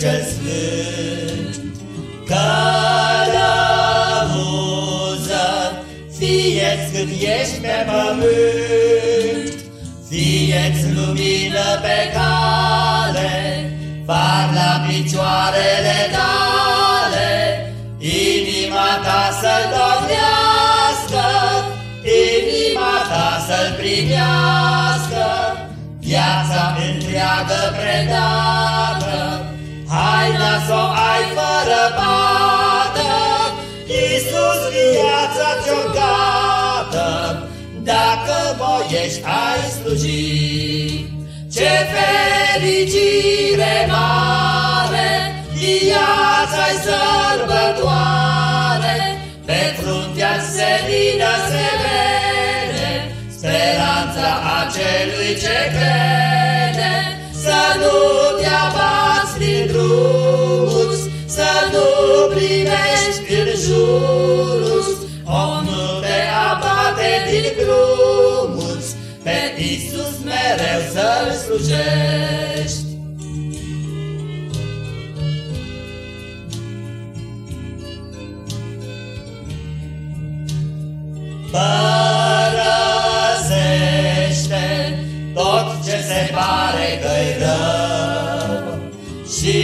cel sfânt, călăuză, fie-ți cât ești pe pământ, fie-ți lumină pe cale, far la picioarele tale, inima ta să-l dormească, inima ta să-l primească, viața întreagă predată, haina s-o ai fără pată, Iisus viața ți-o dată, dacă voiești ai sluji. Ce fericire mare, viața-i sărbătoare, pe fruntea senină se vede, speranța acelui ce crede, să nu slujești. Părăsește tot ce se pare că-i rău și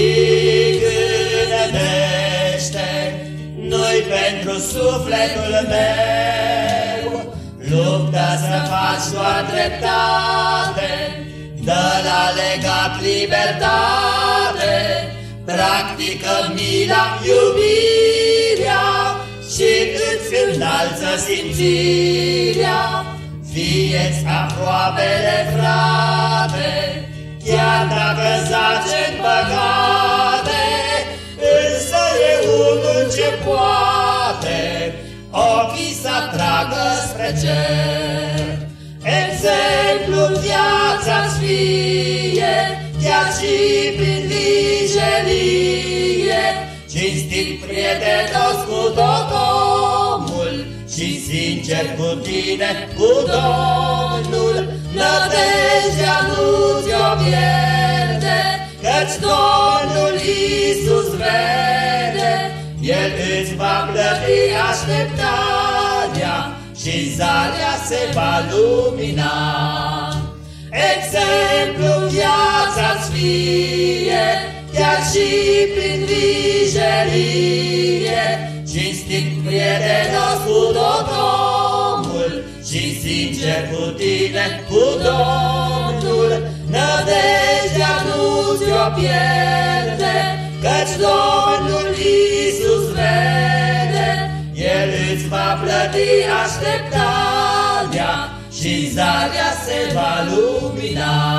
gândește nu-i pentru sufletul meu. Luptă să faci doar dreptate, dă la legat libertate, practică mila iubirea și îți înalță simțirea. Fie-ți aproapele frate, chiar dacă zace în păcate, însă e unul ce poate ochii să tragă spre cer. Exemplu viața-ți fie, chiar și prin vijelie, cinstit prietenos cu tot omul și sincer cu tine, cu Domnul, nădejdea nu ți-o pierde, căci Domnul Iisus vede, El îți va plăti așteptarea și zarea se va lumina. Exemplu viața-ți fie, chiar și prin vijelie, cinstit prietenos cu tot omul și sincer cu tine, cu Domnul, nădejdea nu ți-o pierde, căci Domnul Iisus vede, El îți va plăti așteptarea și zarea se va lumina.